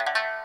you